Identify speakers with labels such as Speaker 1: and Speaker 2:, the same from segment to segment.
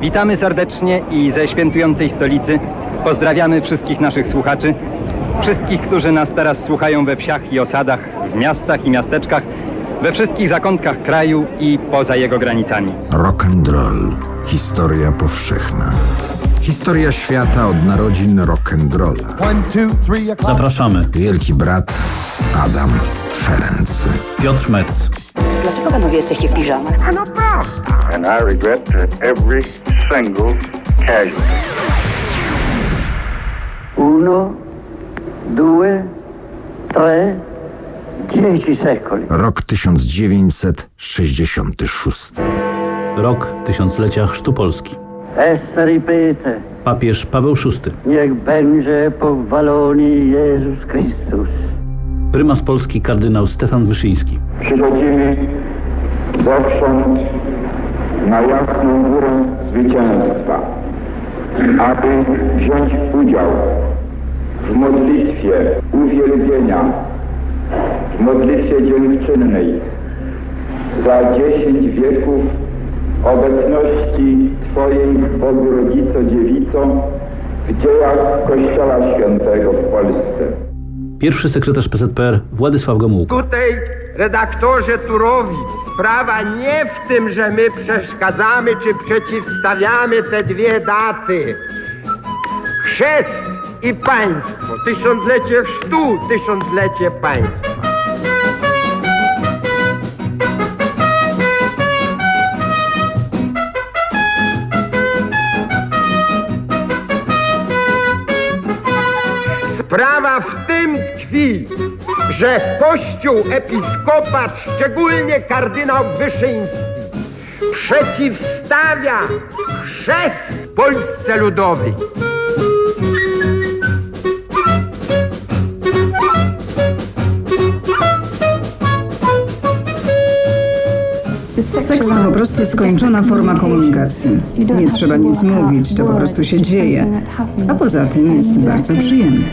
Speaker 1: Witamy serdecznie i ze świętującej stolicy pozdrawiamy wszystkich naszych słuchaczy, wszystkich, którzy nas teraz słuchają we wsiach i osadach, w miastach i miasteczkach, we wszystkich zakątkach kraju i poza jego granicami.
Speaker 2: Rock and roll. Historia powszechna. Historia świata od narodzin rock and rolla.
Speaker 3: Zapraszamy.
Speaker 2: Wielki brat Adam Ferenc.
Speaker 3: Piotr Metz.
Speaker 4: Dlaczego panowie jesteście w piżamach?
Speaker 5: and I regret every single casualty.
Speaker 6: Uno, due, tre, dieci secoli.
Speaker 2: Rok 1966.
Speaker 3: Rok tysiąclecia Chrztu Polski. Papież Paweł VI.
Speaker 6: niech będzie pochwalony Jezus Chrystus.
Speaker 3: Prymas Polski kardynał Stefan Wyszyński.
Speaker 5: Przychodzimy zewsząd na jasną górę zwycięstwa, aby wziąć udział w modlitwie uwielbienia, w modlitwie dziękczynnej za dziesięć wieków obecności Twojej Bogu Rodzico Dziewico w dziełach Kościoła Świętego w Polsce.
Speaker 3: Pierwszy sekretarz PZPR Władysław Gomułka.
Speaker 7: Tutaj, redaktorze Turowic, sprawa nie w tym, że my przeszkadzamy czy przeciwstawiamy te dwie daty. Chrzest i państwo, tysiąclecie chrztu, tysiąclecie państwa. Że Kościół episkopat, szczególnie kardynał Wyszyński, przeciwstawia chrzest Polsce Ludowej.
Speaker 8: Seks to po prostu skończona forma komunikacji. Nie trzeba nic mówić, to po prostu się dzieje. A poza tym jest bardzo przyjemny.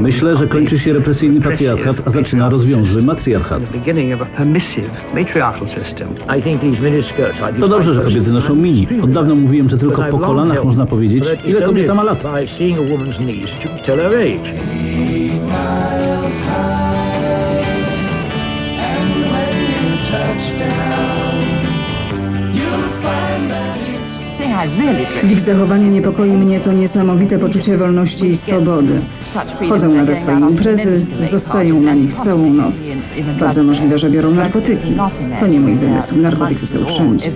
Speaker 3: Myślę, że kończy się represyjny patriarchat, a zaczyna rozwiązły matriarchat. To dobrze, że kobiety noszą mini. Od dawna mówiłem, że tylko po kolanach można powiedzieć, ile kobieta ma lat.
Speaker 8: W ich zachowaniu niepokoi mnie to niesamowite poczucie wolności i swobody. Chodzą na swoje imprezy, zostają na nich całą noc. Bardzo możliwe, że biorą narkotyki. To nie mój wymysł, narkotyki są wszędzie.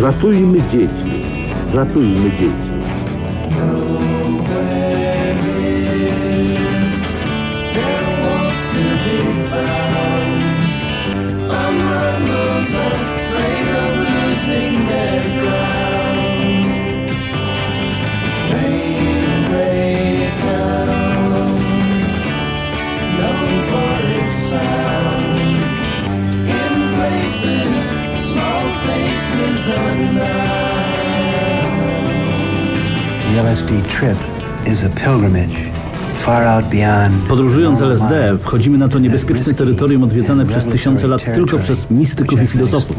Speaker 9: Ratujmy dzieci. Ratujmy dzieci.
Speaker 3: Podróżując LSD, wchodzimy na to niebezpieczne terytorium odwiedzane przez tysiące lat tylko przez mistyków i filozofów.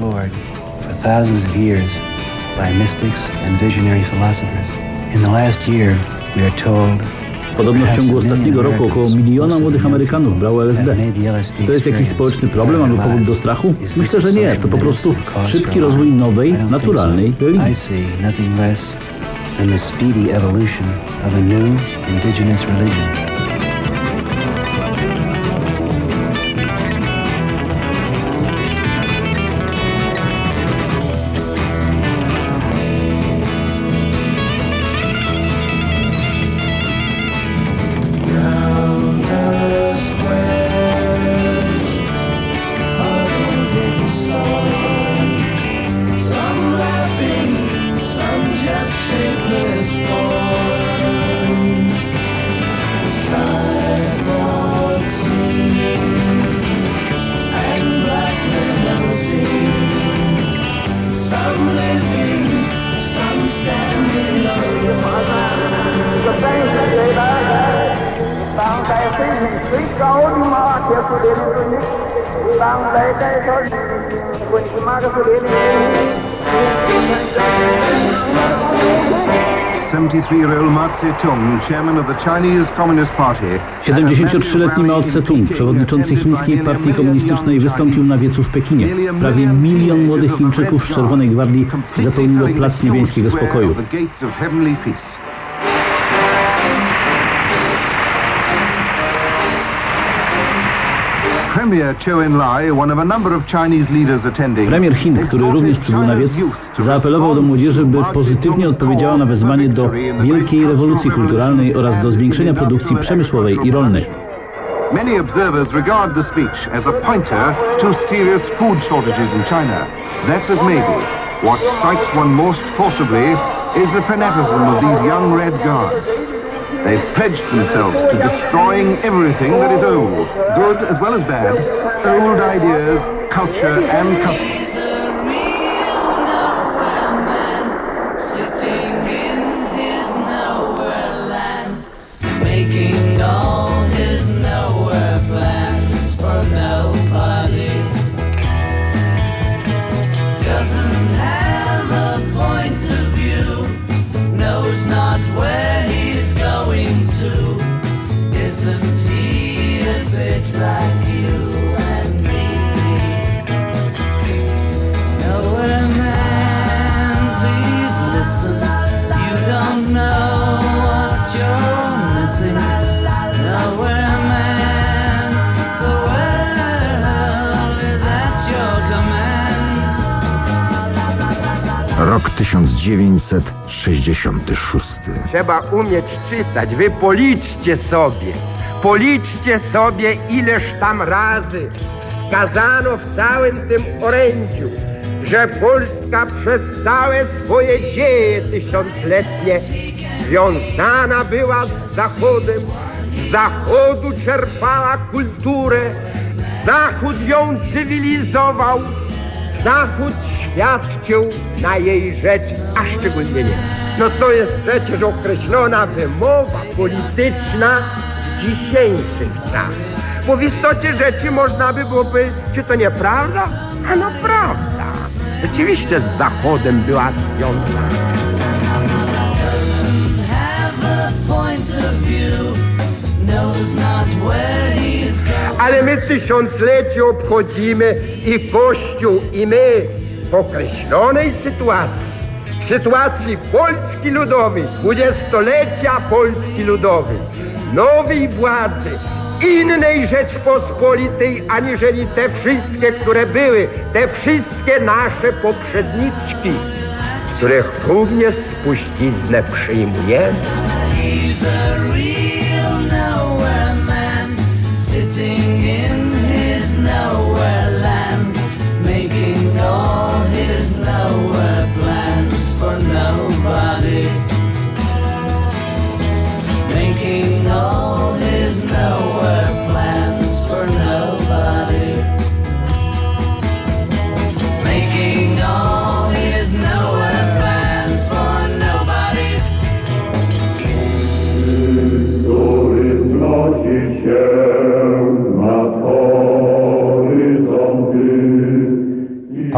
Speaker 3: Podobno w ciągu ostatniego roku około miliona młodych Amerykanów brało LSD. To jest jakiś społeczny problem albo powód do strachu? Myślę, że nie. To po prostu szybki rozwój nowej, naturalnej religii.
Speaker 10: Than the speedy evolution of a new indigenous religion.
Speaker 11: Seventy-three-year-old Mao Zedong, chairman of the Chinese Communist Party,
Speaker 3: 73-letni Mao Tse-tung, przewodniczący chińskiej partii komunistycznej, wystąpił na wiecu w Pekinie. Prawie milion młodych Chińczyków z Czerwonej Gwardii zapełniło Plac Niebiańskiego Spokoju.
Speaker 11: Premier
Speaker 3: Chin, który również przybył na wiec, zaapelował do młodzieży, by pozytywnie odpowiedziała na wezwanie do wielkiej rewolucji kulturalnej oraz do zwiększenia produkcji przemysłowej i rolnej.
Speaker 11: Many observers regard the speech as a pointer to serious food shortages in China. That's as maybe. What strikes one most forcibly is the fanaticism of these young Red Guards. They've pledged themselves to destroying everything that is old, good as well as bad, old ideas, culture and customs.
Speaker 2: Rok 1966.
Speaker 7: Trzeba umieć czytać. Wy policzcie sobie. Policzcie sobie, ileż tam razy wskazano w całym tym orędziu, że Polska przez całe swoje dzieje tysiącletnie związana była z Zachodem, z Zachodu czerpała kulturę, Zachód ją cywilizował, Zachód świadczył na jej rzecz, a szczególnie nie. No to jest przecież określona wymowa polityczna dzisiejszych czasów. Bo w istocie rzeczy można by było powiedzieć, czy to nieprawda? A no prawda. Rzeczywiście z Zachodem była związana. Ale my tysiąclecie obchodzimy i Kościół, i my w określonej sytuacji, w sytuacji Polski Ludowej, dwudziestolecia Polski Ludowej, nowej władzy, innej Rzeczpospolitej, aniżeli te wszystkie, które były, te wszystkie nasze poprzedniczki, których również spuściznę przyjmujemy.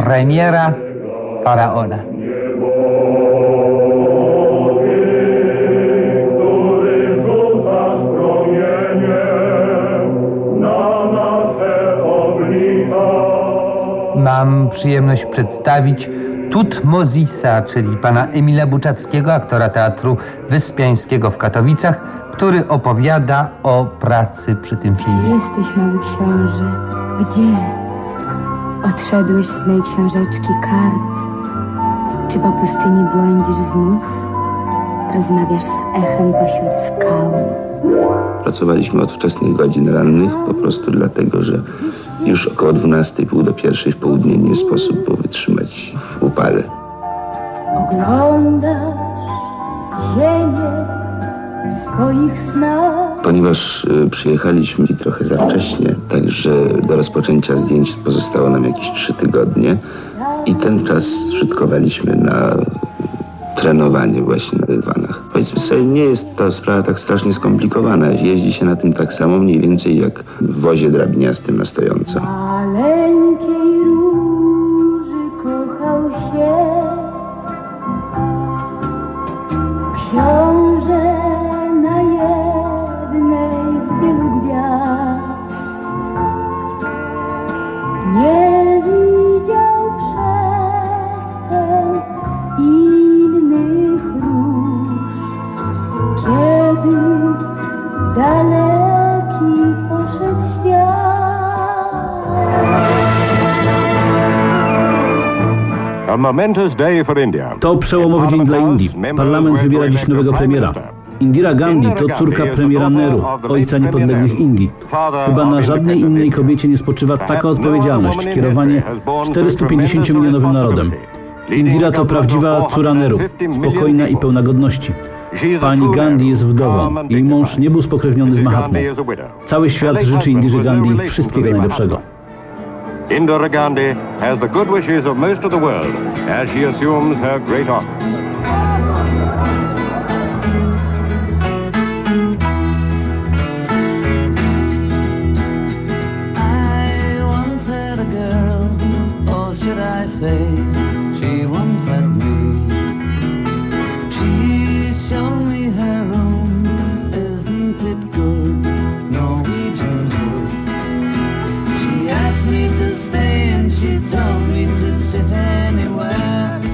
Speaker 12: Premiera Faraona. Mam przyjemność przedstawić Tutmozisa, czyli pana Emila Buczackiego, aktora Teatru Wyspiańskiego w Katowicach, który opowiada o pracy przy tym
Speaker 13: Gdzie
Speaker 12: filmie.
Speaker 13: jesteś, mały książę? Gdzie? Odszedłeś z mej książeczki kart. Czy po pustyni błądzisz znów? Rozmawiasz z echem pośród skał.
Speaker 14: Pracowaliśmy od wczesnych godzin rannych, po prostu dlatego, że już około 12, pół do pierwszej w południe nie sposób było wytrzymać w upale.
Speaker 13: Oglądasz ziemię swoich snach.
Speaker 14: Ponieważ y, przyjechaliśmy trochę za wcześnie, także do rozpoczęcia zdjęć pozostało nam jakieś trzy tygodnie i ten czas użytkowaliśmy na trenowanie właśnie na dywanach. Powiedzmy sobie, nie jest ta sprawa tak strasznie skomplikowana. Jeździ się na tym tak samo mniej więcej jak w wozie drabiniastym na stojąco.
Speaker 13: Maleńkiej
Speaker 3: To przełomowy dzień dla Indii. Parlament wybiera dziś nowego premiera. Indira Gandhi to córka premiera Nehru, ojca niepodległych Indii. Chyba na żadnej innej kobiecie nie spoczywa taka odpowiedzialność, kierowanie 450-milionowym narodem. Indira to prawdziwa córa Nehru, spokojna i pełna godności. Pani Gandhi jest wdową. Jej mąż nie był spokrewniony z Mahatmą. Cały świat życzy Indirze Gandhi wszystkiego najlepszego.
Speaker 15: Indira Gandhi has the good wishes of most of the world as she assumes her great office.
Speaker 16: Say,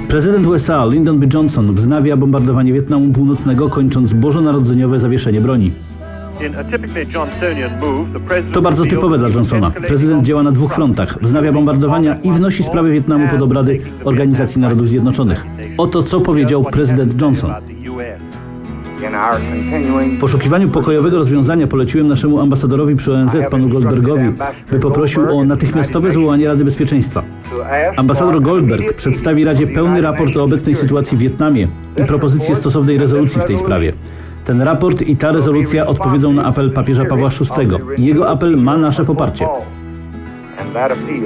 Speaker 3: Prezydent USA Lyndon B. Johnson wznawia bombardowanie Wietnamu Północnego, kończąc bożonarodzeniowe zawieszenie broni. To bardzo typowe dla Johnsona. Prezydent działa na dwóch frontach. Wznawia bombardowania i wnosi sprawę Wietnamu pod obrady Organizacji Narodów Zjednoczonych. Oto co powiedział prezydent Johnson. W poszukiwaniu pokojowego rozwiązania poleciłem naszemu ambasadorowi przy ONZ, panu Goldbergowi, by poprosił o natychmiastowe zwołanie Rady Bezpieczeństwa. Ambasador Goldberg przedstawi Radzie pełny raport o obecnej sytuacji w Wietnamie i propozycję stosownej rezolucji w tej sprawie. Ten raport i ta rezolucja odpowiedzą na apel papieża Pawła VI. Jego apel ma nasze poparcie.
Speaker 5: And that appeal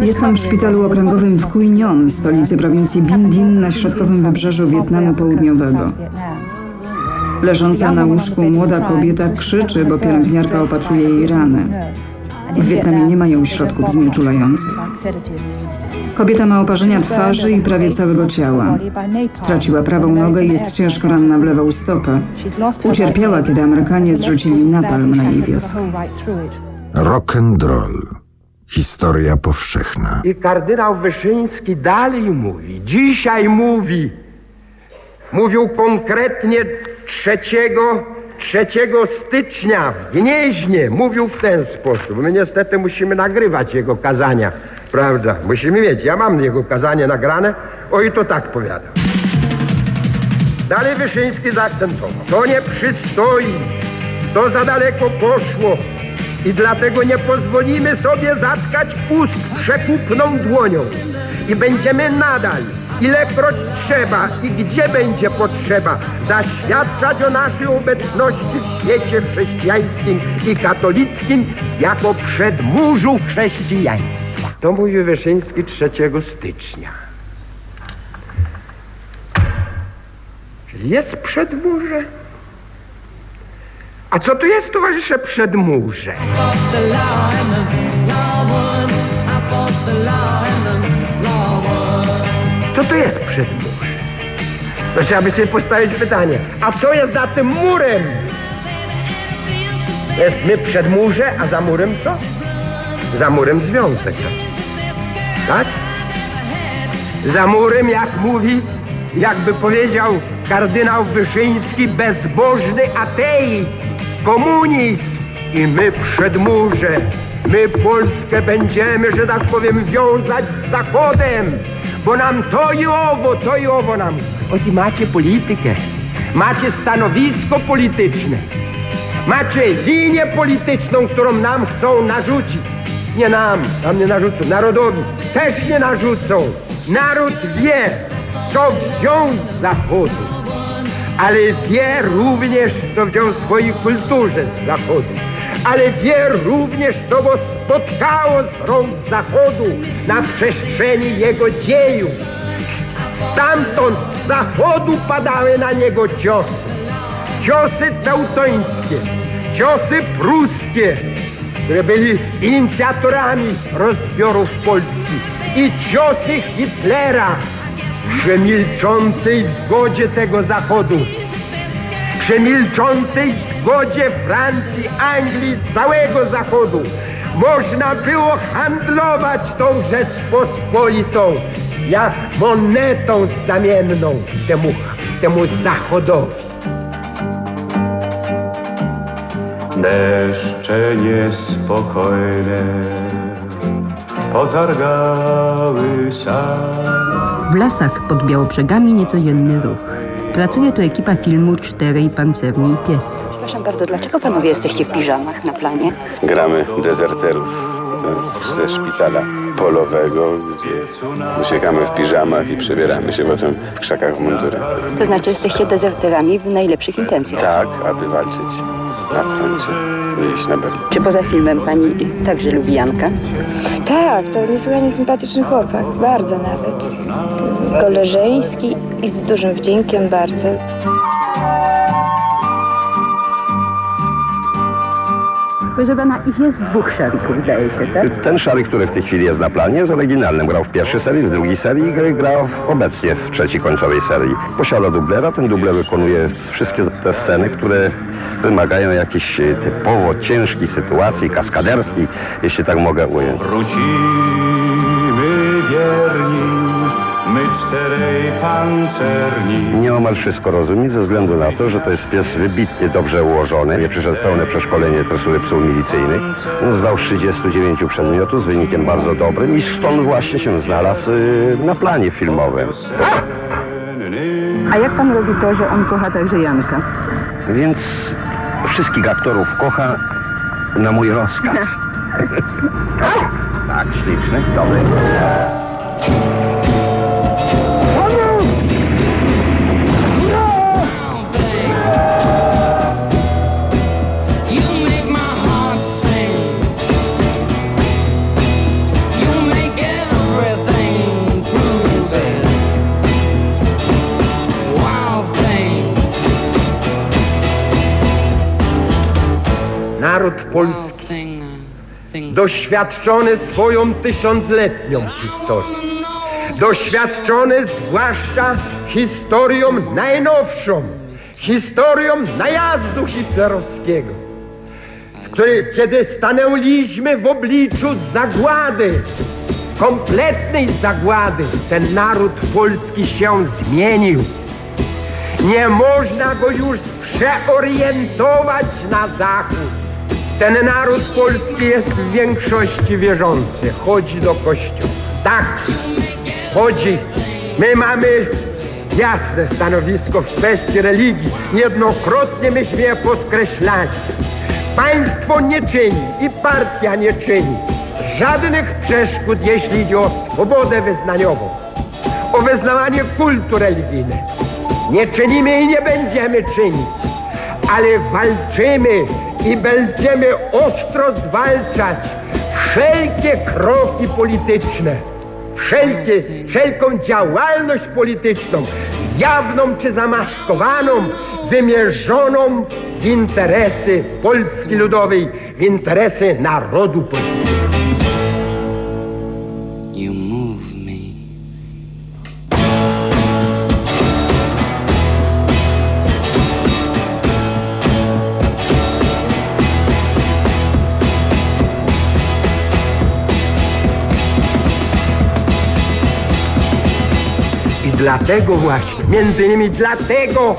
Speaker 8: Jestem w szpitalu okręgowym w Quy Nhon, stolicy prowincji Binh Dinh na środkowym wybrzeżu Wietnamu Południowego. Leżąca na łóżku młoda kobieta krzyczy, bo pielęgniarka opatruje jej rany. W Wietnamie nie mają środków znieczulających. Kobieta ma oparzenia twarzy i prawie całego ciała. Straciła prawą nogę i jest ciężko ranna w lewą stopę. Ucierpiała, kiedy Amerykanie zrzucili napalm na jej wioskę.
Speaker 2: Rock and roll. Historia powszechna.
Speaker 7: I kardynał Wyszyński dalej mówi, dzisiaj mówi, mówił konkretnie 3, 3 stycznia w Gnieźnie, mówił w ten sposób. My niestety musimy nagrywać jego kazania, prawda? Musimy mieć, ja mam jego kazanie nagrane, o i to tak powiada. Dalej Wyszyński zaakcentował, to nie przystoi, to za daleko poszło i dlatego nie pozwolimy sobie zatkać ust przekupną dłonią i będziemy nadal, ilekroć trzeba i gdzie będzie potrzeba, zaświadczać o naszej obecności w świecie chrześcijańskim i katolickim jako przedmurzu chrześcijaństwa. To mówi Wyszyński 3 stycznia. Czyli jest przedmurze. A co to jest, towarzysze, przedmurze? Co to jest przedmurze? To trzeba by sobie postawić pytanie, a co jest za tym murem? Jest my przedmurze, a za murem co? Za murem związek. Tak? Za murem, jak mówi, jakby powiedział kardynał Wyszyński, bezbożny ateizm, komunizm. I my przedmurze, my Polskę będziemy, że tak powiem, wiązać z Zachodem, bo nam to i owo, to i owo nam. Oti macie politykę, macie stanowisko polityczne, macie linię polityczną, którą nam chcą narzucić. Nie nam, nam nie narzucą, narodowi też nie narzucą. Naród wie, co wziął z zachodu, ale wie również, co wziął w swojej kulturze z zachodu. Ale wie również, co go spotkało z rąk zachodu na przestrzeni jego dziejów. Stamtąd z zachodu padały na niego ciosy. Ciosy teutońskie, ciosy pruskie, które byli inicjatorami rozbiorów Polski i ciosy Hitlera przy milczącej zgodzie tego Zachodu, przy milczącej zgodzie Francji, Anglii, całego Zachodu można było handlować tą Rzeczpospolitą jak monetą zamienną temu, temu Zachodowi.
Speaker 17: Deszcze niespokojne potargały sam.
Speaker 18: W lasach pod Białobrzegami niecodzienny ruch. Pracuje tu ekipa filmu Czterej Pancerni i Pies.
Speaker 4: Przepraszam bardzo, dlaczego panowie jesteście w piżamach na planie?
Speaker 14: Gramy dezerterów ze szpitala polowego, gdzie uciekamy w piżamach i przebieramy się potem w krzakach w mundurach.
Speaker 4: To znaczy jesteście dezerterami w najlepszych intencjach.
Speaker 14: Tak, aby walczyć na na.
Speaker 4: Czy poza filmem pani także lubi Janka?
Speaker 13: Tak, to niesłychanie sympatyczny chłopak. Bardzo nawet. Koleżeński i z dużym wdziękiem bardzo.
Speaker 4: Proszę pana, ich jest dwóch szarików, zdaje się, tak?
Speaker 19: Ten szarik, który w tej chwili jest na planie, jest oryginalnym. Grał w pierwszej serii, w drugiej serii i gra- grał w- obecnie w trzeciej końcowej serii. Posiada dublera, ten dubler wykonuje wszystkie te sceny, które wymagają jakiejś e, typowo ciężkiej sytuacji, kaskaderskiej, jeśli tak mogę ująć.
Speaker 17: Wrócimy wierni, my czterej pancerni.
Speaker 19: Nieomal wszystko rozumie ze względu na to, że to jest pies wybitnie dobrze ułożony. Nie przyszedł pełne przeszkolenie tresury psów milicyjnych. On zdał z 39 przedmiotów z wynikiem bardzo dobrym i stąd właśnie się znalazł y, na planie filmowym.
Speaker 4: A jak pan robi to, że on kocha także Janka?
Speaker 19: Więc wszystkich aktorów kocha na mój rozkaz. tak, śliczny, dobry.
Speaker 7: Polski, doświadczony swoją tysiącletnią historią, doświadczony zwłaszcza historią najnowszą, historią najazdu hitlerowskiego, w której, kiedy stanęliśmy w obliczu zagłady, kompletnej zagłady, ten naród polski się zmienił. Nie można go już przeorientować na zachód. Ten naród polski jest w większości wierzący. Chodzi do kościoła. Tak, chodzi. My mamy jasne stanowisko w kwestii religii. Niejednokrotnie myśmy je podkreślali. Państwo nie czyni i partia nie czyni żadnych przeszkód, jeśli idzie o swobodę wyznaniową, o wyznawanie kultu religijnego. Nie czynimy i nie będziemy czynić, ale walczymy i będziemy ostro zwalczać wszelkie kroki polityczne, wszelkie, wszelką działalność polityczną, jawną czy zamaskowaną, wymierzoną w interesy Polski Ludowej, w interesy narodu polskiego. Dlatego właśnie, między innymi dlatego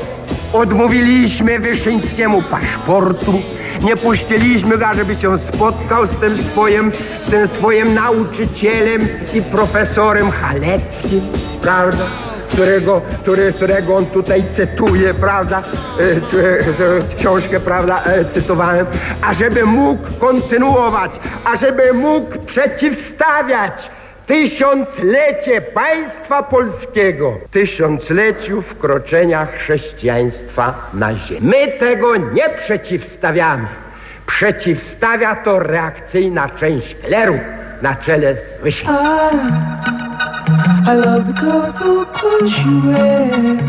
Speaker 7: odmówiliśmy Wyszyńskiemu paszportu, nie puściliśmy go, żeby się spotkał z tym swoim, z tym swoim nauczycielem i profesorem Haleckim, prawda? Którego, który, którego on tutaj cytuje, prawda? E, czy- e, Książkę, prawda, e, cytowałem. Ażeby mógł kontynuować, ażeby mógł przeciwstawiać tysiąclecie państwa polskiego, tysiącleciu wkroczenia chrześcijaństwa na ziemię. My tego nie przeciwstawiamy. Przeciwstawia to reakcyjna część kleru na czele z Wysiem.
Speaker 9: I love the colorful clothes she wears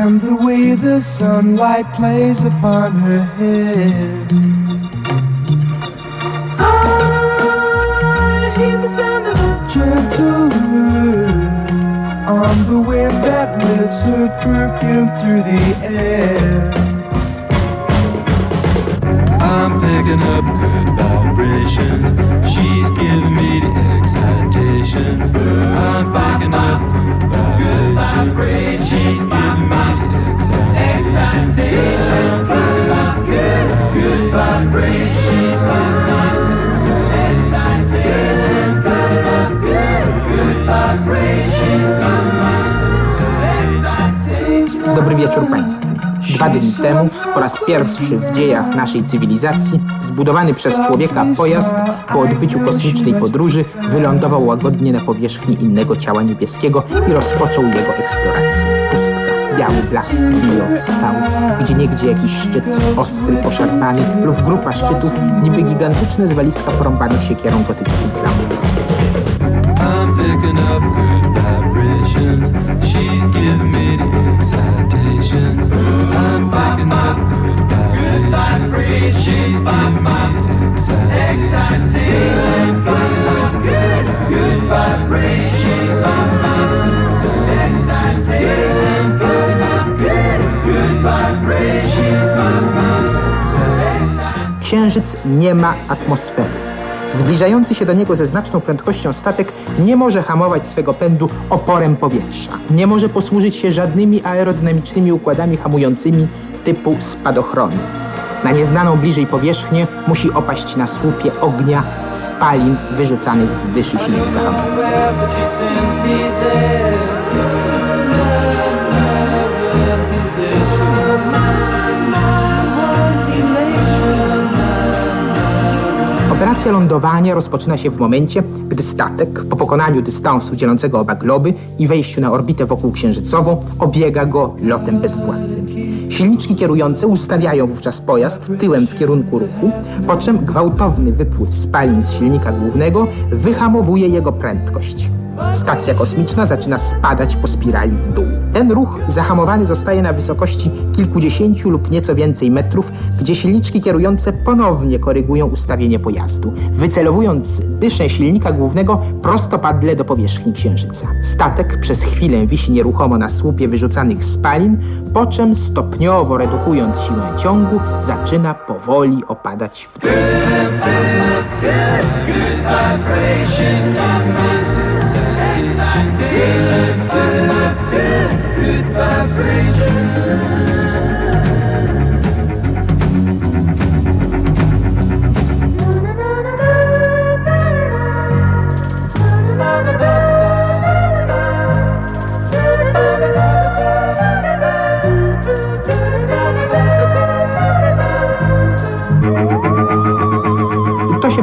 Speaker 9: and the way the sunlight plays upon her hair. On the wind that her perfume through the air. I'm picking up good vibrations. She's giving me the excitations. I'm picking up good vibrations. She's giving
Speaker 20: wieczór Państwu. Dwa dni temu, po raz pierwszy w dziejach naszej cywilizacji, zbudowany przez człowieka pojazd po odbyciu kosmicznej podróży wylądował łagodnie na powierzchni innego ciała niebieskiego i rozpoczął jego eksplorację. Pustka, biały blask bije od skał, gdzie niegdzie jakiś szczyt, ostry, poszarpany lub grupa szczytów, niby gigantyczne zwaliska porąbanych siekierą gotyckich zamków. Księżyc nie ma atmosfery. Zbliżający się do niego ze znaczną prędkością statek nie może hamować swego pędu oporem powietrza. Nie może posłużyć się żadnymi aerodynamicznymi układami hamującymi typu spadochronu. Na nieznaną bliżej powierzchnię musi opaść na słupie ognia spalin wyrzucanych z dyszy silnika hamulca. Operacja lądowania rozpoczyna się w momencie, gdy statek po pokonaniu dystansu dzielącego oba globy i wejściu na orbitę wokół księżycową obiega go lotem bezwładnym. Silniczki kierujące ustawiają wówczas pojazd tyłem w kierunku ruchu, po czym gwałtowny wypływ spalin z silnika głównego wyhamowuje jego prędkość. Stacja kosmiczna zaczyna spadać po spirali w dół. Ten ruch zahamowany zostaje na wysokości kilkudziesięciu lub nieco więcej metrów, gdzie silniczki kierujące ponownie korygują ustawienie pojazdu, wycelowując dyszę silnika głównego prostopadle do powierzchni Księżyca. Statek przez chwilę wisi nieruchomo na słupie wyrzucanych spalin, po czym stopniowo redukując siłę ciągu, zaczyna powoli opadać w dół. I to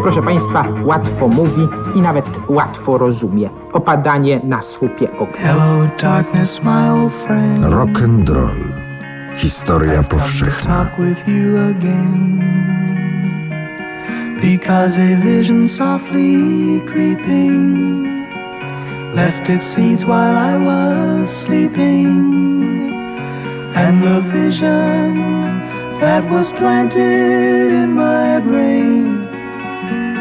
Speaker 20: proszę Państwa, łatwo mówi i nawet łatwo rozumie. Opadanie na słupie ognia.
Speaker 9: Hello, darkness, my old friend.
Speaker 2: Rock and roll. Historia powszechna.
Speaker 9: talk with you again because a vision softly creeping left its seeds while I was sleeping and the vision that was planted in my brain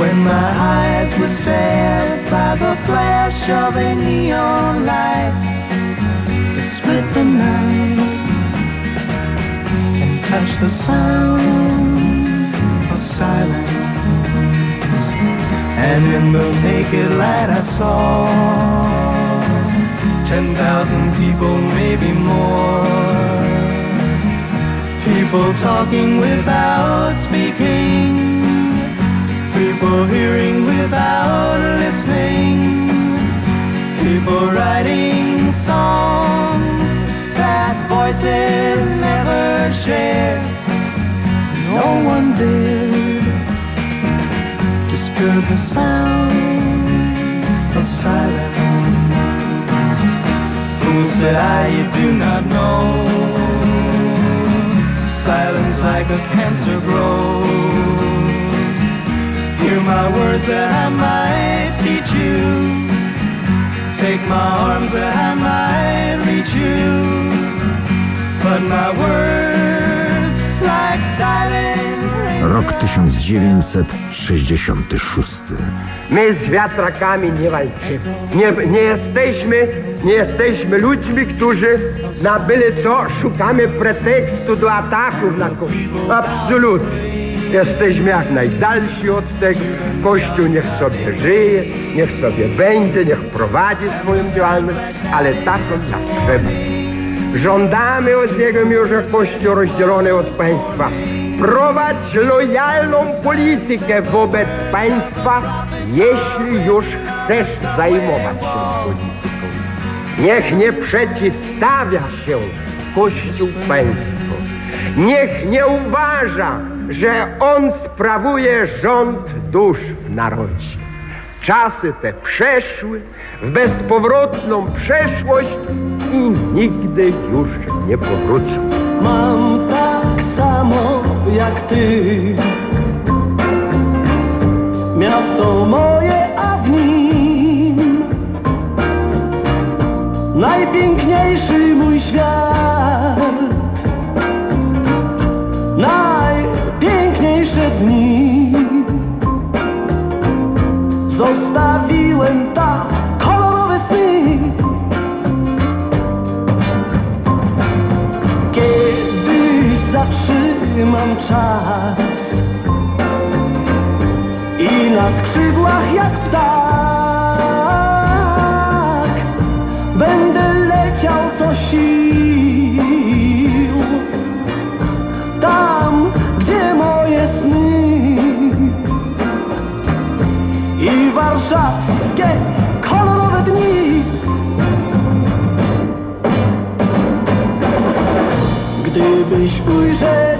Speaker 9: When my eyes were stabbed by the flash of a neon light That split the night and touched the sound of silence And in the naked light I saw
Speaker 16: ten thousand people, maybe more. People talking without speaking, people hearing without listening, people writing songs that voices never share. No one did disturb the sound of silence. Fool said I, you do not know. Silence like a cancer grows. Hear my words that I might teach you. Take my arms that I might reach you. But my words like silent
Speaker 2: Rok 1966.
Speaker 7: My z wiatrakami nie walczymy. Nie, nie, jesteśmy, nie jesteśmy ludźmi, którzy na byle co szukamy pretekstu do ataków na Kościół. Absolutnie. Jesteśmy jak najdalsi od tego. Kościół niech sobie żyje, niech sobie będzie, niech prowadzi swoją działalność, ale taką jak trzeba. Żądamy od niego, że Kościół rozdzielony od państwa, prowadź lojalną politykę wobec państwa, jeśli już chcesz zajmować się polityką. Niech nie przeciwstawia się Kościół państwu. Niech nie uważa, że on sprawuje rząd dusz w narodzie. Czasy te przeszły w bezpowrotną przeszłość i nigdy już nie powrócą.
Speaker 16: Mam tak samo jak ty Miasto moje, a w nim Najpiękniejszy mój świat zatrzymam czas. I na skrzydłach jak ptak Będę leciał co sił. Tam, gdzie moje sny I warszawskie kolorowe dni. Gdybyś ujrzeć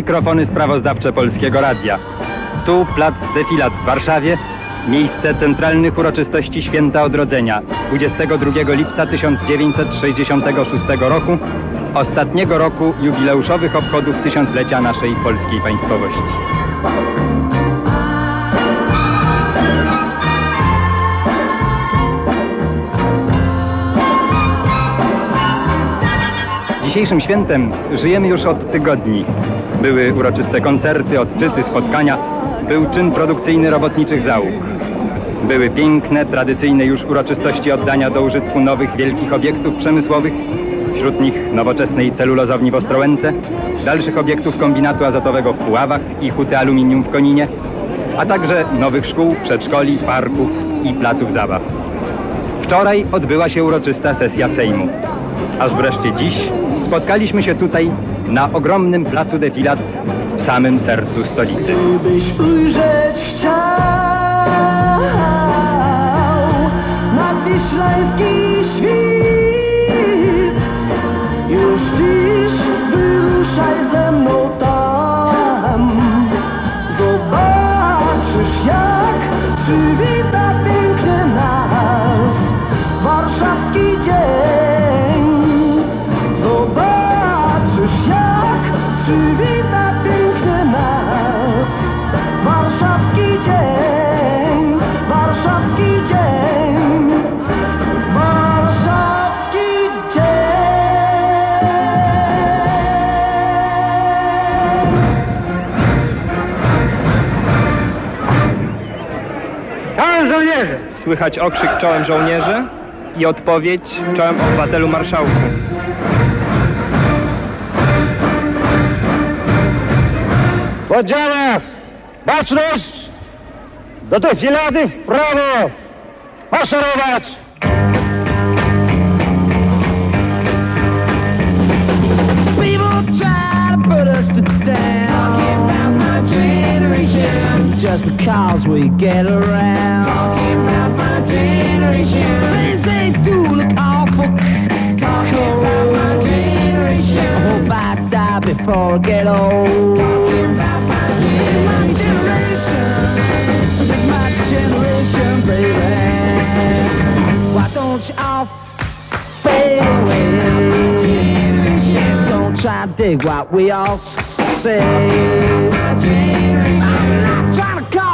Speaker 1: mikrofony sprawozdawcze Polskiego Radia. Tu plac Defilat w Warszawie, miejsce centralnych uroczystości Święta Odrodzenia 22 lipca 1966 roku, ostatniego roku jubileuszowych obchodów tysiąclecia naszej polskiej państwowości. Dzisiejszym świętem żyjemy już od tygodni. Były uroczyste koncerty, odczyty, spotkania. Był czyn produkcyjny robotniczych załóg. Były piękne, tradycyjne już uroczystości oddania do użytku nowych wielkich obiektów przemysłowych, wśród nich nowoczesnej celulozowni w Ostrołęce, dalszych obiektów kombinatu azotowego w Puławach i huty aluminium w Koninie, a także nowych szkół, przedszkoli, parków i placów zabaw. Wczoraj odbyła się uroczysta sesja Sejmu. Aż wreszcie dziś spotkaliśmy się tutaj na ogromnym placu defilat w samym sercu stolicy.
Speaker 16: Gdybyś ujrzeć chciał nadwiślański świt, już dziś wyruszaj ze mną
Speaker 21: słychać okrzyk czołem żołnierze i odpowiedź czołem obywatelu marszałku.
Speaker 22: W oddziałach! Baczność! Do tych filady w prawo! Maszerować!
Speaker 16: Just because we get around. Talking about my generation. Things they do look awful. Talking about my generation. I hope I die before I get old. Talking about my generation. This is my generation, baby. Why don't you all fade away? Don't try to dig what we all say.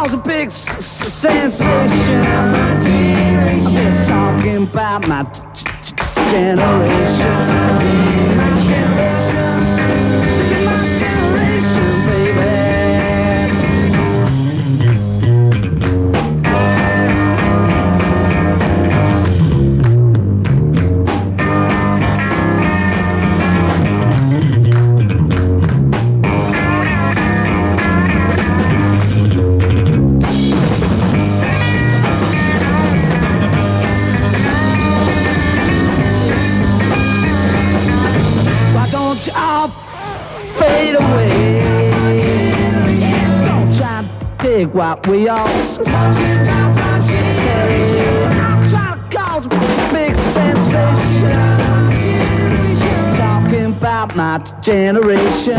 Speaker 16: Cause a big sensation. I'm just talking about. My generation. What we all say. To cause a big sensation. Just talking about my generation.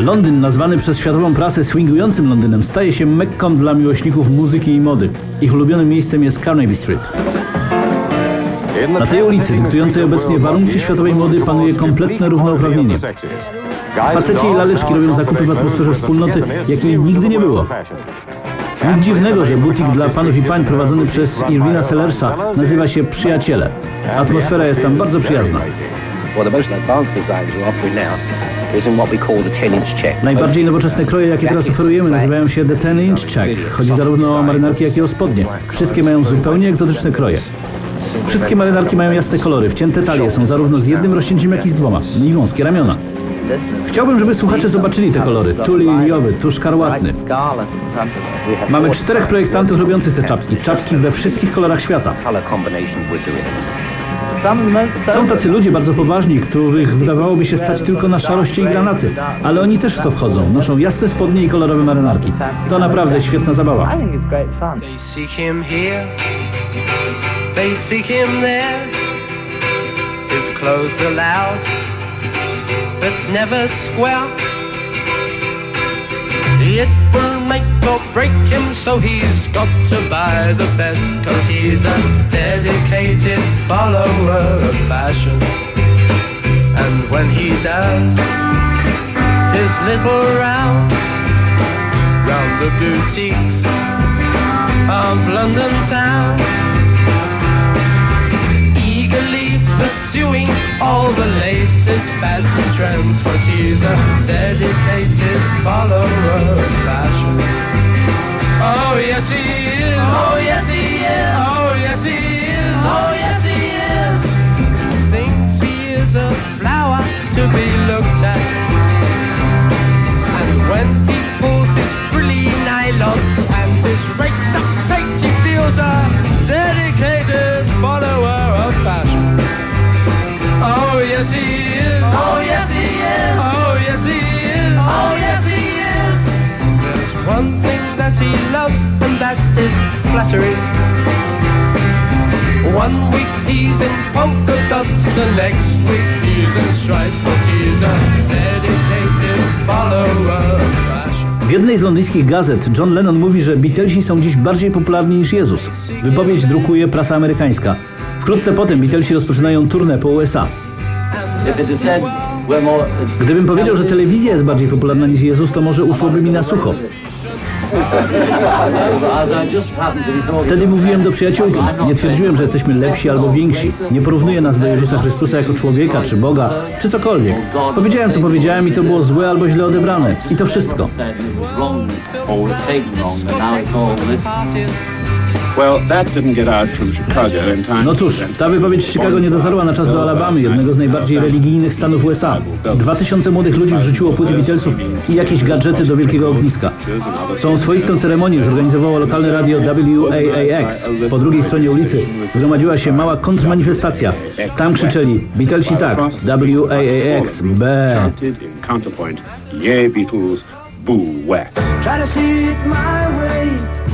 Speaker 3: Londyn, nazwany przez światową prasę swingującym Londynem, staje się mekką dla miłośników muzyki i mody. Ich ulubionym miejscem jest Carnaby Street. Na tej ulicy, dyktującej obecnie warunki światowej mody, panuje kompletne równouprawnienie. Faceci i laleczki robią zakupy w atmosferze wspólnoty, jakiej nigdy nie było. Nic dziwnego, że butik dla panów i pań prowadzony przez Irwina Sellersa nazywa się Przyjaciele. Atmosfera jest tam bardzo przyjazna.
Speaker 23: Well, the most advanced designs we're offering now is in what we call the 10-inch check.
Speaker 3: Najbardziej nowoczesne kroje, jakie teraz oferujemy, nazywają się The Ten Inch Check. Chodzi zarówno o marynarki, jak i o spodnie. Wszystkie mają zupełnie egzotyczne kroje. Wszystkie marynarki mają jasne kolory, wcięte talie są zarówno z jednym rozcięciem, jak i z dwoma. I wąskie ramiona. Chciałbym, żeby słuchacze zobaczyli te kolory. Tu liliowy, tu szkarłatny. Mamy czterech projektantów robiących te czapki. Czapki we wszystkich kolorach świata. Są tacy ludzie bardzo poważni, których wydawałoby się stać tylko na szarości i granaty, ale oni też w to wchodzą. Noszą jasne spodnie i kolorowe marynarki. To naprawdę świetna zabawa.
Speaker 16: They seek him here, they seek him there. His clothes are loud, but never square. It will make or break him, so he's got to buy the best. Cause he's a dedicated follower of fashion. And when he does his little rounds round the boutiques of London town, pursuing all the latest fads and trends, cause he's a dedicated follower of fashion. Oh yes he is. Oh yes he is. Oh yes he is. Oh yes he is. Thinks he is a flower to be looked at. And when he pulls his frilly nylon and his raked up tight, he feels a dedicated follower. Oh yes he is. Oh yes he is. Oh yes he is. Oh yes he is. There's one thing that he loves, and that is flattery. One week he's in polka dots, and next week he's in stripes, but he's a dedicated follower of fashion.
Speaker 3: W jednej z londyńskich gazet John Lennon mówi, że Beatlesi są dziś bardziej popularni niż Jezus. Wypowiedź drukuje prasa amerykańska. Wkrótce potem Beatlesi rozpoczynają turnę po USA. Gdybym powiedział, że telewizja jest bardziej popularna niż Jezus, to może uszłoby mi na sucho. Wtedy mówiłem do przyjaciółki. Nie twierdziłem, że jesteśmy lepsi albo więksi. Nie porównuję nas do Jezusa Chrystusa jako człowieka, czy Boga, czy cokolwiek. Powiedziałem, co powiedziałem i to było złe albo źle odebrane. I to wszystko. No cóż, ta wypowiedź z Chicago nie dotarła na czas do Alabamy, jednego z najbardziej religijnych stanów USA. Dwa tysiące młodych ludzi wrzuciło płyty Beatlesów i jakieś gadżety do wielkiego ogniska. Tą swoistą ceremonię zorganizowało lokalne radio WAAX. Po drugiej stronie ulicy zgromadziła się mała kontrmanifestacja. Tam krzyczeli Beatlesi tak, WAAX, B.
Speaker 11: Counterpoint, yeah Beatles, boo wax.
Speaker 16: Try to see it my way.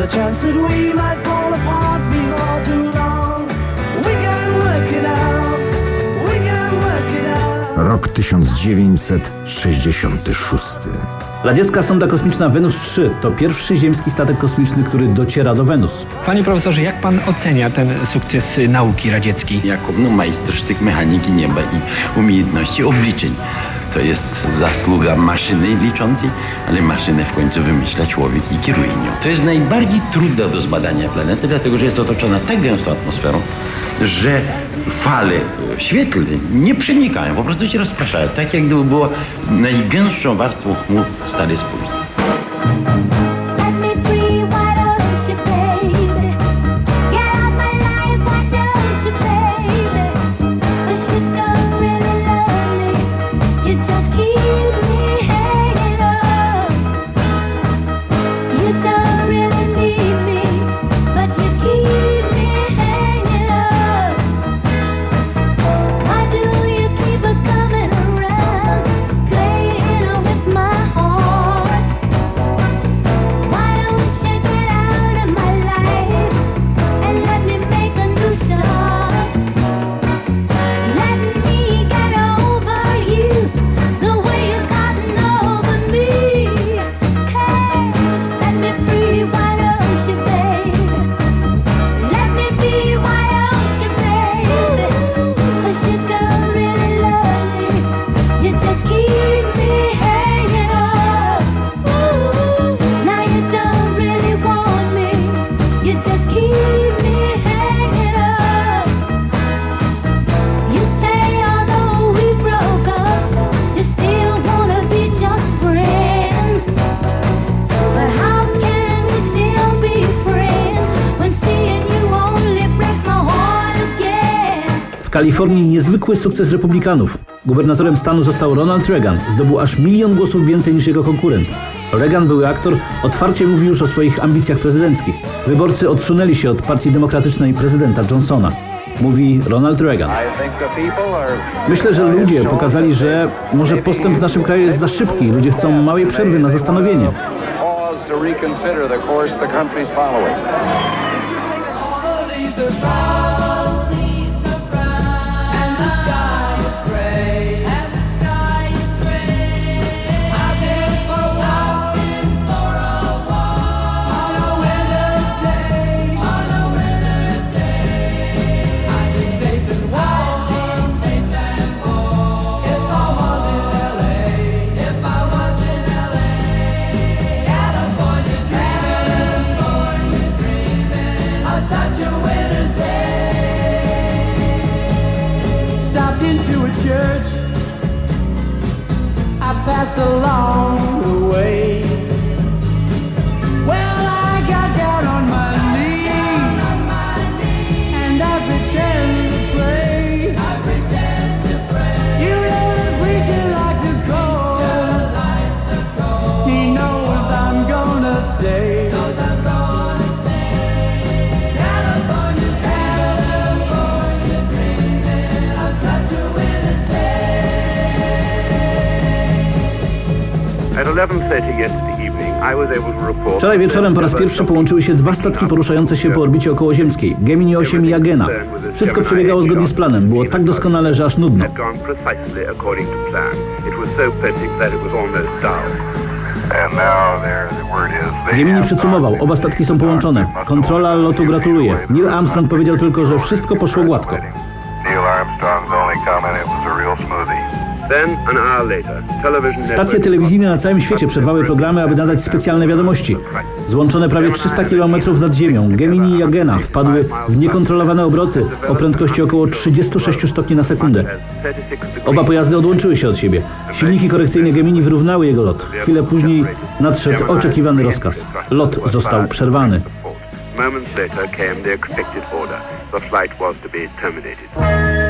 Speaker 16: There's a chance that we might fall apart before too long. We can work it out. We can work it out.
Speaker 2: Rok 1966.
Speaker 3: Radziecka sonda kosmiczna Wenus 3 to pierwszy ziemski statek kosmiczny, który dociera do Wenus.
Speaker 24: Panie profesorze, jak pan ocenia ten sukces nauki radzieckiej?
Speaker 25: Jako no, majstersztyk mechaniki nieba i umiejętności obliczeń. To jest zasługa maszyny liczącej, ale maszynę w końcu wymyśla człowiek i kieruje nią. To jest najbardziej trudna do zbadania planety, dlatego że jest otoczona tak gęstą atmosferą, że fale świetlne nie przenikają, po prostu się rozpraszają, tak jak gdyby było najgęstszą warstwą chmur stary spójrz.
Speaker 3: Kalifornii niezwykły sukces republikanów. Gubernatorem stanu został Ronald Reagan. Zdobył aż milion głosów więcej niż jego konkurent. Reagan, były aktor, otwarcie mówił już o swoich ambicjach prezydenckich. Wyborcy odsunęli się od partii demokratycznej prezydenta Johnsona. Mówi Ronald Reagan. Myślę, że ludzie pokazali, że może postęp w naszym kraju jest za szybki. Ludzie chcą małej przerwy na zastanowienie.
Speaker 26: reconsider the course the country's following.
Speaker 16: I passed
Speaker 3: Wczoraj wieczorem po raz pierwszy połączyły się dwa statki poruszające się po orbicie okołoziemskiej, Gemini 8 i Agena. Wszystko przebiegało zgodnie z planem, było tak doskonale, że aż nudno. Gemini przycumował, oba statki są połączone. Kontrola lotu gratuluje. Neil Armstrong powiedział tylko, że wszystko poszło gładko. Stacje telewizyjne na całym świecie przerwały programy, aby nadać specjalne wiadomości. Złączone prawie 300 km nad ziemią, Gemini i Agena wpadły w niekontrolowane obroty o prędkości około 36 stopni na sekundę. Oba pojazdy odłączyły się od siebie. Silniki korekcyjne Gemini wyrównały jego lot. Chwilę później nadszedł oczekiwany rozkaz. Lot został przerwany.
Speaker 27: Moments later came the expected order. The flight was to be terminated.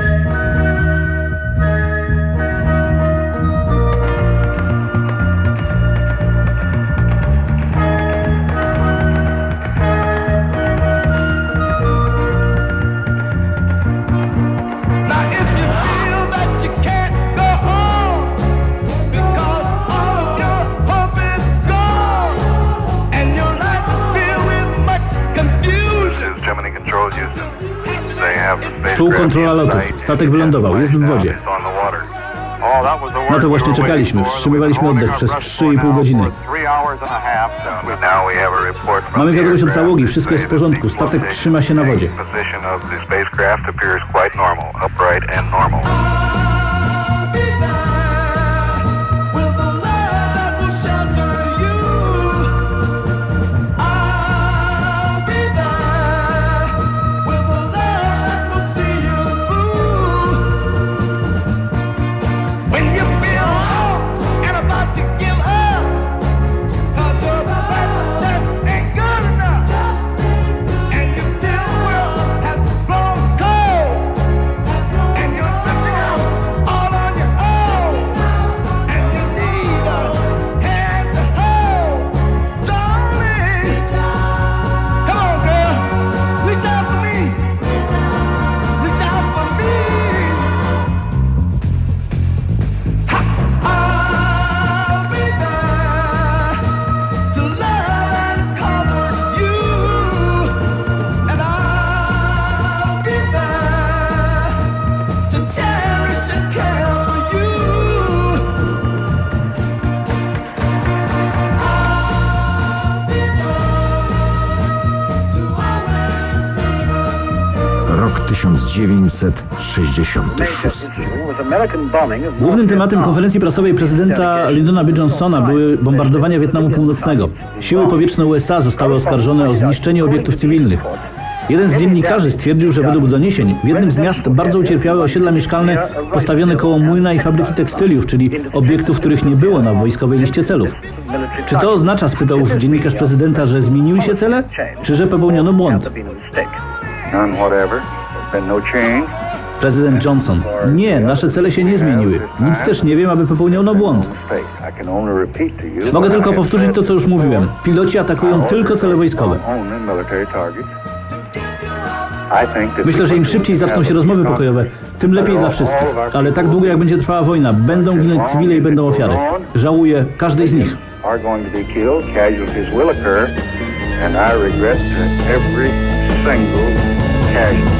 Speaker 3: Tu kontrola lotów. Statek wylądował, jest w wodzie. Na to właśnie czekaliśmy. Wstrzymywaliśmy oddech przez
Speaker 26: holding our breath
Speaker 3: 3,5
Speaker 26: for
Speaker 3: godziny. Mamy wiadomość od załogi, wszystko jest w porządku. Statek trzyma się na wodzie.
Speaker 2: 1966.
Speaker 3: Głównym tematem konferencji prasowej prezydenta Lyndona B. Johnsona były bombardowania Wietnamu Północnego. Siły powietrzne USA zostały oskarżone o zniszczenie obiektów cywilnych. Jeden z dziennikarzy stwierdził, że według doniesień w jednym z miast bardzo ucierpiały osiedla mieszkalne postawione koło młyna i fabryki tekstyliów, czyli obiektów, których nie było na wojskowej liście celów. Czy to oznacza, spytał dziennikarz prezydenta, że zmieniły się cele, czy że popełniono błąd?
Speaker 26: None whatever. No.
Speaker 3: Prezydent Johnson. Nie, nasze cele się nie zmieniły. Nic też nie wiem, aby popełniono błąd. Mogę tylko powtórzyć to, co już mówiłem. Piloci atakują tylko cele wojskowe. Myślę, że im szybciej zaczną się rozmowy pokojowe, tym lepiej dla wszystkich. Ale tak długo, jak będzie trwała wojna, będą ginąć cywile i będą ofiary. Żałuję każdej z nich.
Speaker 26: and I regret every single casualty.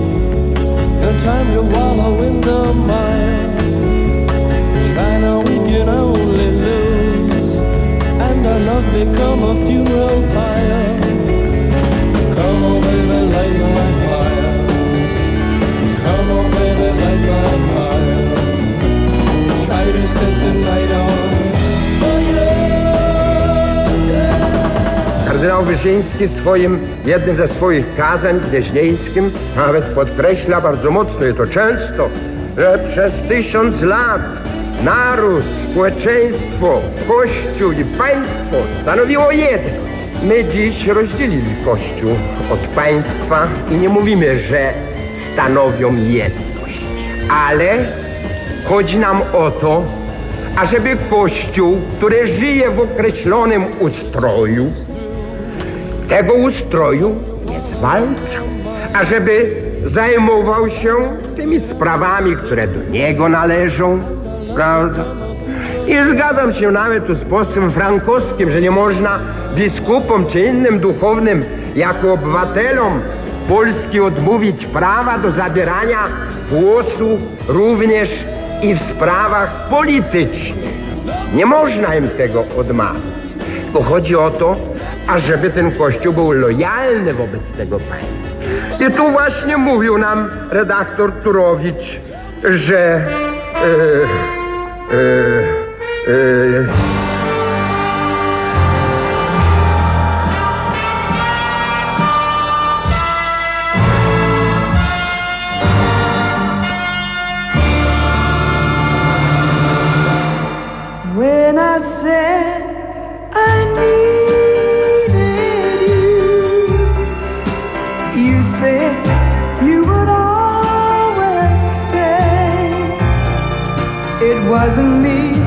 Speaker 16: No time to wallow in the mire.
Speaker 28: Trying to win, you only lose. And our love become a funeral pyre.
Speaker 7: Kardynał Wyszyński w swoim, jednym ze swoich kazań gnieźnieńskim nawet podkreśla bardzo mocno i to często, że przez tysiąc lat naród, społeczeństwo, kościół i państwo stanowiło jedno. My dziś rozdzielili kościół od państwa i nie mówimy, że stanowią jedność, ale chodzi nam o to, ażeby Kościół, który żyje w określonym ustroju, tego ustroju nie zwalczał, ażeby zajmował się tymi sprawami, które do niego należą, prawda? I zgadzam się nawet tu z posłem Frankowskim, że nie można biskupom czy innym duchownym jako obywatelom Polski odmówić prawa do zabierania głosu również i w sprawach politycznych. Nie można im tego odmawiać. Bo chodzi o to, ażeby ten kościół był lojalny wobec tego państwa. I tu właśnie mówił nam redaktor Turowicz, że e, e, e,
Speaker 16: It wasn't me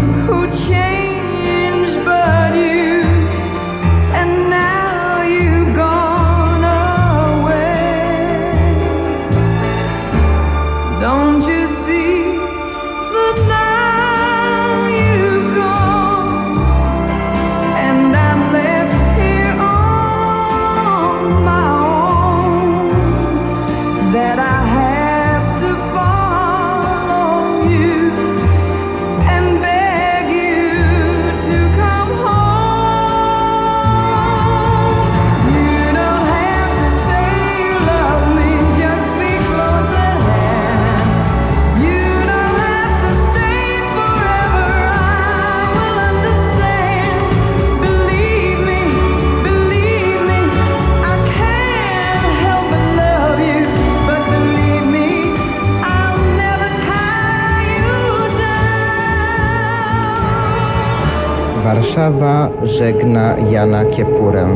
Speaker 29: Warszawa żegna Jana Kiepurę.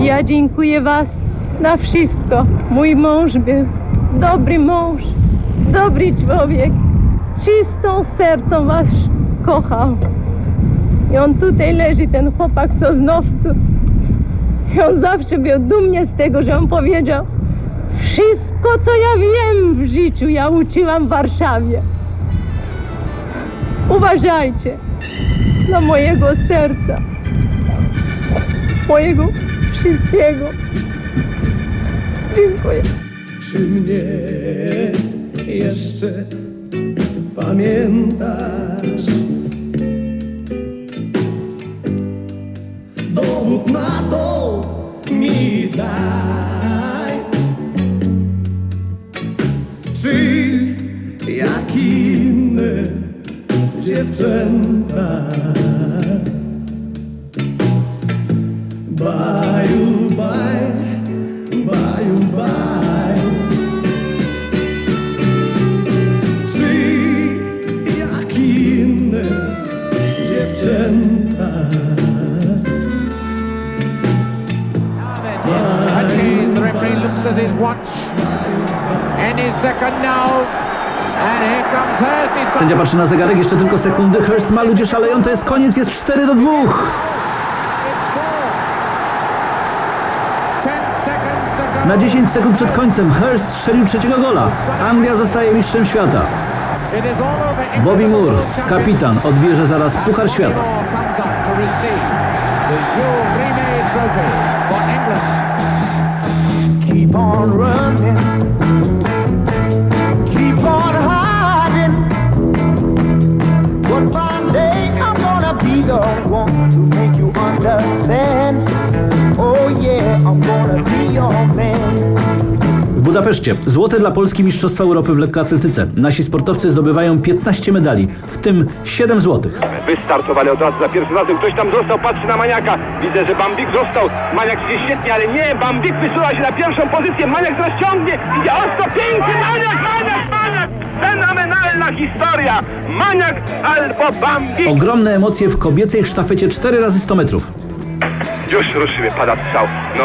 Speaker 30: Ja dziękuję Was na wszystko. Mój mąż był dobry mąż, dobry człowiek. Czystą sercem Was kochał. I on tutaj leży, ten chłopak z Oznowcu. I on zawsze był dumny z tego, że on powiedział wszystko, co ja wiem w życiu, ja uczyłam w Warszawie. Uważajcie na mojego serca, mojego wszystkiego. Dziękuję.
Speaker 16: Czy mnie jeszcze pamiętasz? Dowód na to mi daj. Czy jak inne dziewczęta?
Speaker 28: Watch. His second now. And here comes Hurst. He's got
Speaker 3: Sędzia patrzy na zegarek, jeszcze tylko sekundy. Hurst ma, ludzie szaleją, to jest koniec, jest 4 do 2.
Speaker 28: 10 seconds to go.
Speaker 3: Na 10 sekund przed końcem Hurst strzelił trzeciego gola. Anglia zostaje mistrzem świata. Bobby Moore, kapitan, odbierze zaraz Puchar Świata.
Speaker 16: Keep on running.
Speaker 3: Budapeszcie. Złote dla Polski Mistrzostwa Europy w lekkoatletyce. Nasi sportowcy zdobywają 15 medali, w tym 7 złotych.
Speaker 31: Wystartowali od razu za pierwszym razem. Ktoś tam został, patrzy na Maniaka. Widzę, że Bambik został. Maniak idzie świetnie, ale nie. Bambik wysuwa się na pierwszą pozycję. Maniak teraz ciągnie. Idzie ostro, pięknie. Maniak, Maniak, Maniak. Fenomenalna historia. Maniak albo Bambik.
Speaker 3: Ogromne emocje w kobiecej sztafecie 4 razy 100 metrów.
Speaker 31: Już ruszymy, pada strzał. No,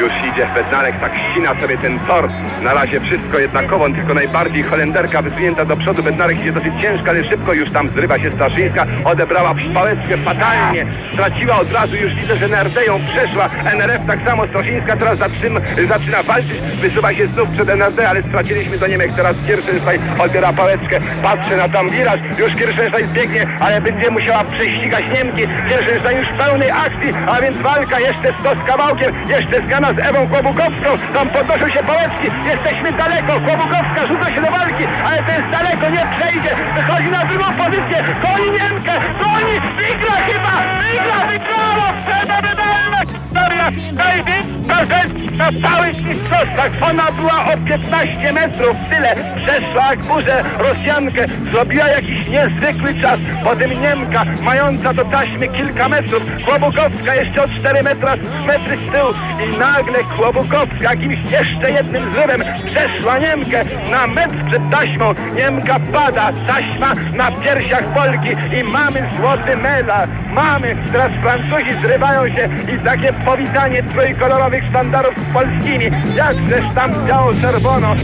Speaker 31: już idzie Bednarek, tak ścina sobie ten tor. Na razie wszystko jednakowo, tylko najbardziej Holenderka wysunięta do przodu. Bednarek idzie dosyć ciężko, ale szybko już tam zrywa się Staszyńska. Odebrała pałeczkę fatalnie. Straciła od razu, już widzę, że NRD ją przeszła. NRF tak samo, Staszyńska teraz zatrzyma, zaczyna walczyć. Wysuwa się znów przed NRD, ale straciliśmy do Niemiec. Teraz Kirchenstein odbiera pałeczkę. Patrzy na tam wiraż. Już Kirchenstein biegnie, ale będzie musiała prześcigać Niemki. Kirchenstein już w pełnej akcji, a więc walka jeszcze 100 z kawałkiem. Jeszcze zgana z Ewą Kłobukowską. Tam podnoszą się pałeczki. Jesteśmy daleko. Kłobukowska rzuca się do walki, ale to jest daleko, nie przejdzie. Wychodzi na drugą pozycję. Goni Niemkę. Goni. Wygra chyba. Wygra. Wygrała. Fenomenalna historia. Największa rzecz na całych mistrzostwach. Ona była o 15 metrów tyle. Przeszła jak burzę Rosjankę. Zrobiła jakiś niezwykły czas. Potem Niemka, mająca do taśmy kilka metrów. Kłobukowska jeszcze o 4 metra, metry z tyłu. I nagle Kłobukowska jakimś jeszcze jednym zrywem przeszła Niemkę na metr przed taśmą. Niemka pada, taśma na piersiach Polki i mamy złoty medal. Mamy. Teraz Francuzi zrywają się i takie powitanie trójkolorowych sztandarów z polskimi. Jakżeż tam biało-czerwono.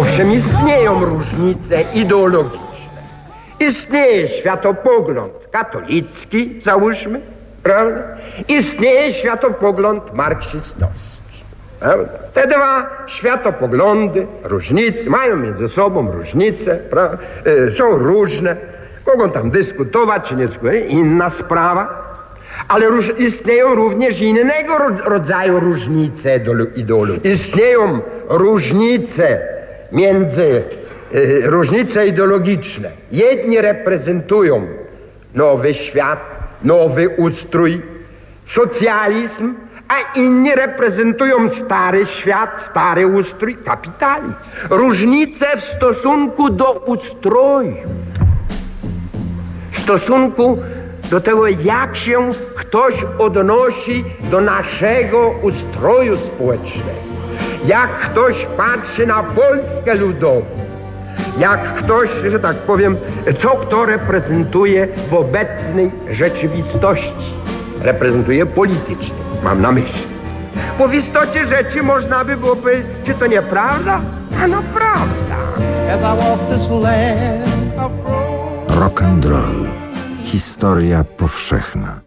Speaker 7: Owszem, istnieją różnice ideologiczne. Istnieje światopogląd katolicki, załóżmy, prawda? Istnieje światopogląd marksistowski. Prawda? Te dwa światopoglądy, różnice, mają między sobą różnice, prawda? E, są różne, mogą tam dyskutować czy nie dyskutować, inna sprawa. Ale róż, istnieją również innego ro, rodzaju różnice ideologiczne. Istnieją różnice między różnice ideologiczne. Jedni reprezentują nowy świat, nowy ustrój, socjalizm, a inni reprezentują stary świat, stary ustrój, kapitalizm. Różnice w stosunku do ustroju, w stosunku do tego, jak się ktoś odnosi do naszego ustroju społecznego jak ktoś patrzy na Polskę ludową, jak ktoś, że tak powiem, co kto reprezentuje w obecnej rzeczywistości. Reprezentuje politycznie, mam na myśli. Bo w istocie rzeczy można by było powiedzieć, czy to nieprawda? A no prawda.
Speaker 2: Rock and roll. Historia powszechna.